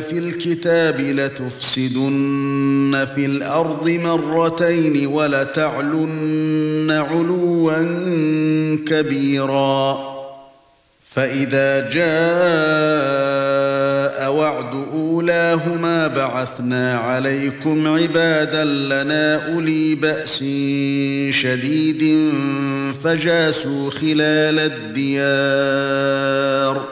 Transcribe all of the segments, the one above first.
في الكتاب لتفسدن في الأرض مرتين ولتعلن علوا كبيرا. فإذا جاء وعد أولاهما بعثنا عليكم عبادا لنا أولي بأس شديد فجاسوا خلال الديار.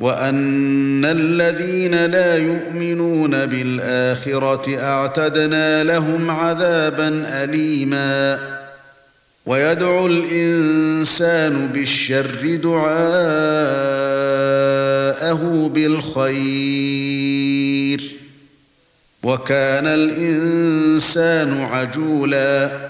وأن الذين لا يؤمنون بالآخرة أعتدنا لهم عذابا اليما. ويدعو الإنسان بالشر دعاءه بالخير. وكان الإنسان عجولا.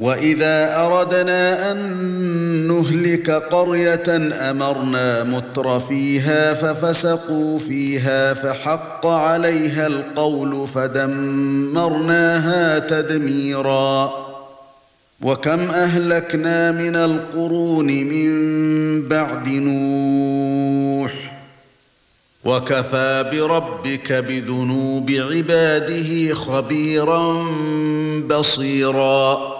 وإذا أردنا أن نهلك قرية أمرنا متر فيها ففسقوا فيها فحق عليها القول فدمرناها تدميرا. وكم أهلكنا من القرون من بعد نوح. وكفى بربك بذنوب عباده خبيرا بصيرا.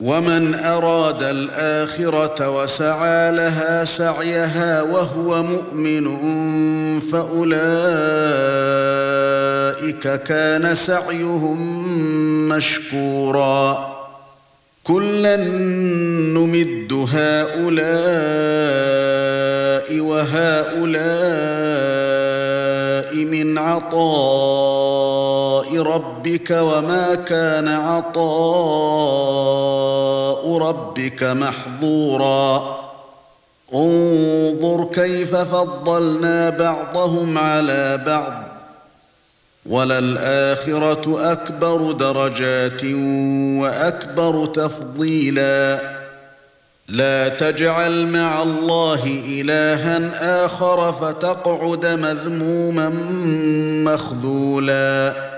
ومن أراد الآخرة وسعى لها سعيها وهو مؤمن فأولئك كان سعيهم مشكورا. كلا نمد هؤلاء وهؤلاء من عطاء ربك وما كان عطاء ربك محظورا. انظر كيف فضلنا بعضهم على بعض. وللآخرة أكبر درجات وأكبر تفضيلا. لا تجعل مع الله إلها آخر فتقعد مذموما مخذولا.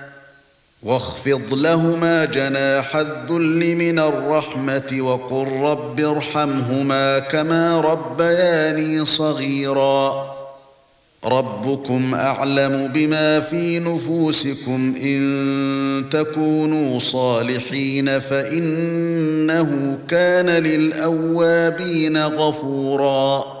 واخفض لهما جناح الذل من الرحمة وقل رب ارحمهما كما ربياني صغيرا. ربكم أعلم بما في نفوسكم إن تكونوا صالحين فإنه كان للأوابين غفورا.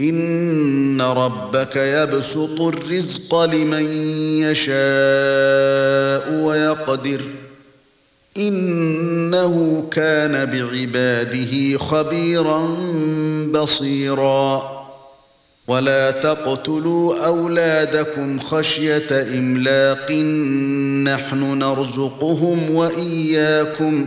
ان ربك يبسط الرزق لمن يشاء ويقدر انه كان بعباده خبيرا بصيرا ولا تقتلوا اولادكم خشيه املاق نحن نرزقهم واياكم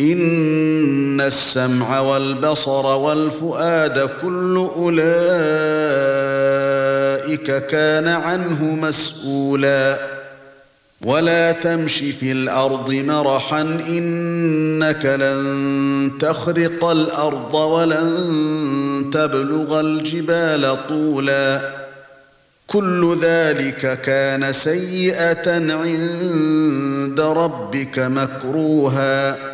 إن السمع والبصر والفؤاد كل أولئك كان عنه مسؤولا. ولا تمش في الأرض مرحا إنك لن تخرق الأرض ولن تبلغ الجبال طولا. كل ذلك كان سيئة عند ربك مكروها.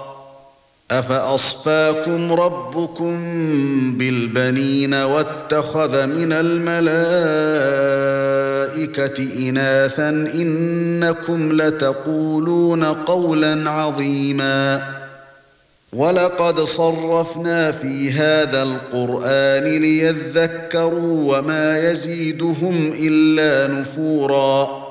افاصفاكم ربكم بالبنين واتخذ من الملائكه اناثا انكم لتقولون قولا عظيما ولقد صرفنا في هذا القران ليذكروا وما يزيدهم الا نفورا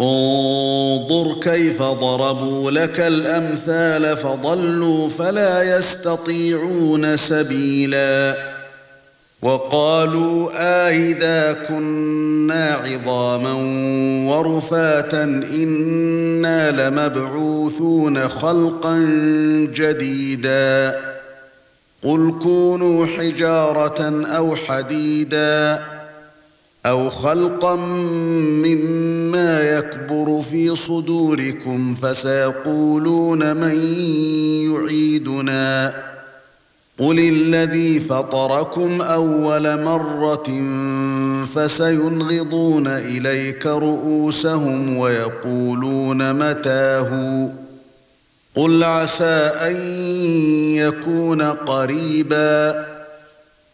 انظر كيف ضربوا لك الأمثال فضلوا فلا يستطيعون سبيلا. وقالوا آئذا كنا عظاما ورفاتا إنا لمبعوثون خلقا جديدا. قل كونوا حجارة أو حديدا. أو خلقا مما يكبر في صدوركم فسيقولون من يعيدنا. قل الذي فطركم أول مرة فسينغضون إليك رؤوسهم ويقولون متاه. قل عسى أن يكون قريبا.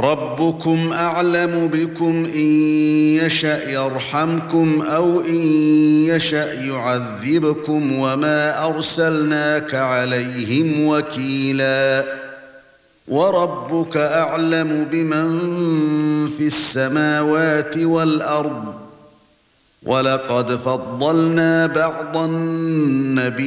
ربكم أعلم بكم إن يشأ يرحمكم أو إن يشأ يعذبكم وما أرسلناك عليهم وكيلا. وربك أعلم بمن في السماوات والأرض. ولقد فضلنا بعض النبيين.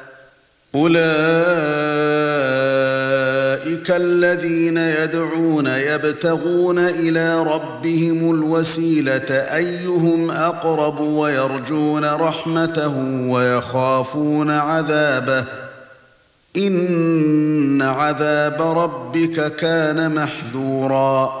أولئك الذين يدعون يبتغون إلى ربهم الوسيلة أيهم أقرب ويرجون رحمته ويخافون عذابه إن عذاب ربك كان محذورا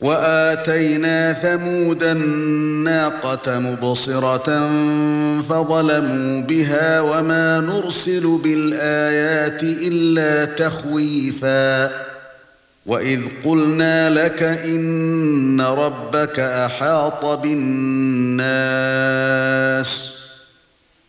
وآتينا ثمود الناقة مبصرة فظلموا بها وما نرسل بالآيات إلا تخويفا وإذ قلنا لك إن ربك أحاط بالناس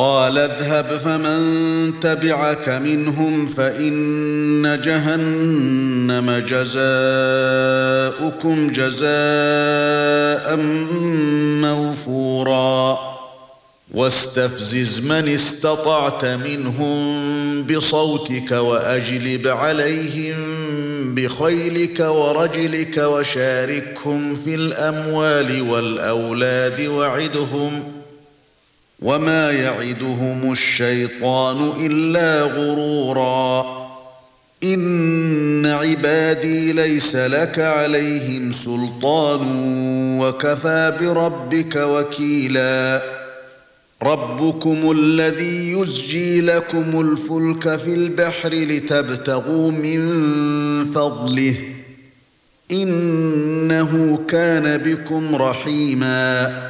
قال اذهب فمن تبعك منهم فإن جهنم جزاؤكم جزاء موفورا. واستفزز من استطعت منهم بصوتك وأجلب عليهم بخيلك ورجلك وشاركهم في الأموال والأولاد وعدهم ۖ وما يعدهم الشيطان الا غرورا. ان عبادي ليس لك عليهم سلطان وكفى بربك وكيلا. ربكم الذي يزجي لكم الفلك في البحر لتبتغوا من فضله. انه كان بكم رحيما.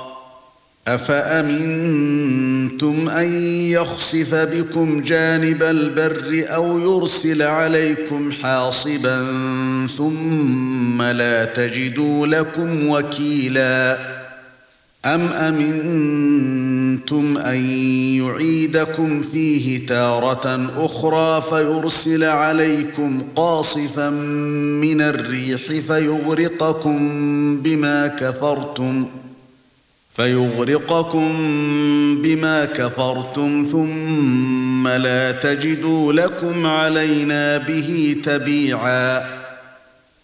أفأمنتم أن يخسف بكم جانب البر أو يرسل عليكم حاصبا ثم لا تجدوا لكم وكيلا؟ أم أمنتم أن يعيدكم فيه تارة أخرى فيرسل عليكم قاصفا من الريح فيغرقكم بما كفرتم؟ فيغرقكم بما كفرتم ثم لا تجدوا لكم علينا به تبيعا.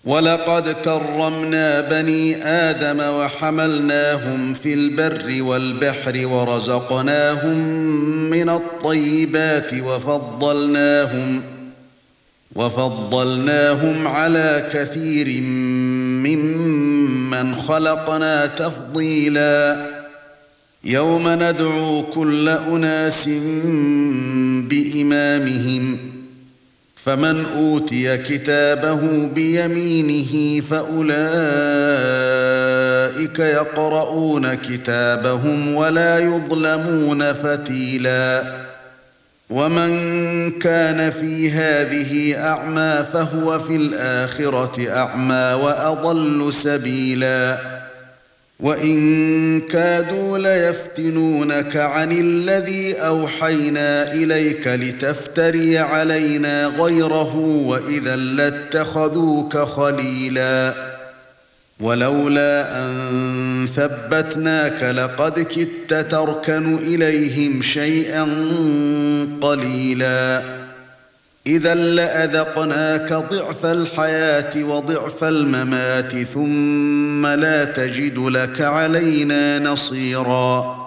ولقد كرمنا بني آدم وحملناهم في البر والبحر ورزقناهم من الطيبات وفضلناهم وفضلناهم على كثير ممن خلقنا تفضيلا. يوم ندعو كل أناس بإمامهم فمن أوتي كتابه بيمينه فأولئك يقرؤون كتابهم ولا يظلمون فتيلا. ومن كان في هذه اعمى فهو في الاخره اعمى واضل سبيلا وان كادوا ليفتنونك عن الذي اوحينا اليك لتفتري علينا غيره واذا لاتخذوك خليلا ولولا أن ثبتناك لقد كدت تركن إليهم شيئا قليلا. إذا لأذقناك ضعف الحياة وضعف الممات ثم لا تجد لك علينا نصيرا.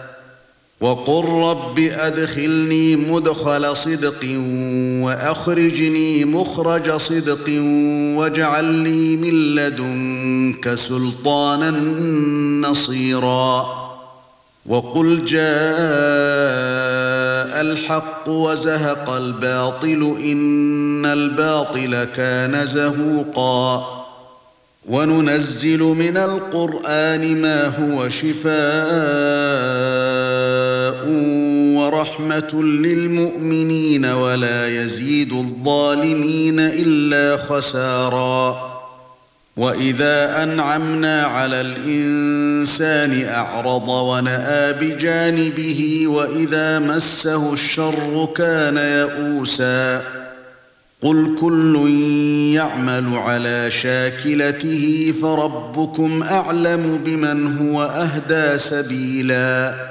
وقل رب أدخلني مدخل صدق وأخرجني مخرج صدق واجعل لي من لدنك سلطانا نصيرا. وقل جاء الحق وزهق الباطل إن الباطل كان زهوقا. وننزل من القرآن ما هو شفاء. ورحمة للمؤمنين ولا يزيد الظالمين إلا خسارا. وإذا أنعمنا على الإنسان أعرض ونأى بجانبه وإذا مسه الشر كان يئوسا. قل كل يعمل على شاكلته فربكم أعلم بمن هو أهدى سبيلا.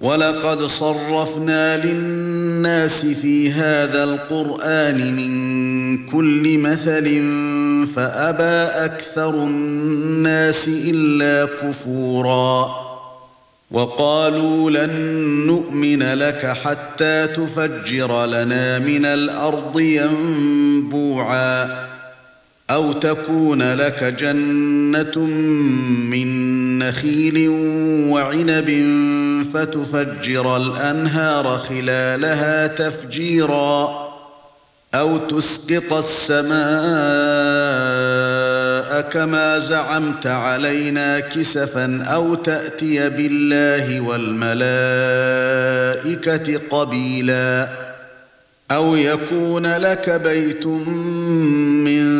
ولقد صرفنا للناس في هذا القرآن من كل مثل فأبى أكثر الناس إلا كفورا وقالوا لن نؤمن لك حتى تفجر لنا من الأرض ينبوعا أو تكون لك جنة من نخيل وعنب فتفجر الأنهار خلالها تفجيرا أو تسقط السماء كما زعمت علينا كسفا أو تأتي بالله والملائكة قبيلا أو يكون لك بيت من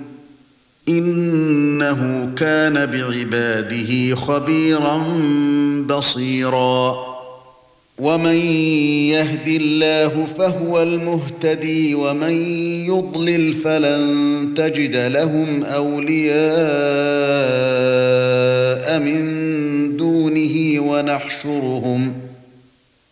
إنه كان بعباده خبيرا بصيرا. ومن يهد الله فهو المهتدي ومن يضلل فلن تجد لهم أولياء من دونه ونحشرهم.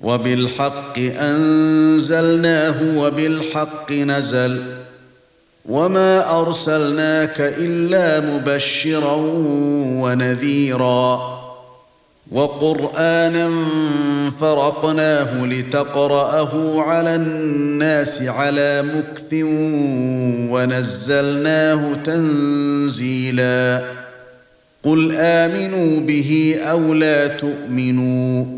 وبالحق أنزلناه وبالحق نزل وما أرسلناك إلا مبشرا ونذيرا وقرآنا فرقناه لتقرأه على الناس على مكث ونزلناه تنزيلا قل آمنوا به أو لا تؤمنوا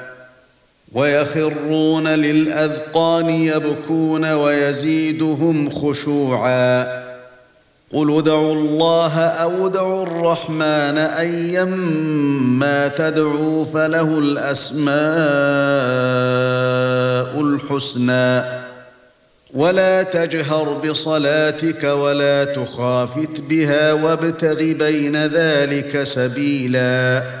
ويخرون للأذقان يبكون ويزيدهم خشوعا. قل ادعوا الله أو ادعوا الرحمن ايما تدعوا فله الأسماء الحسنى. ولا تجهر بصلاتك ولا تخافت بها وابتغ بين ذلك سبيلا.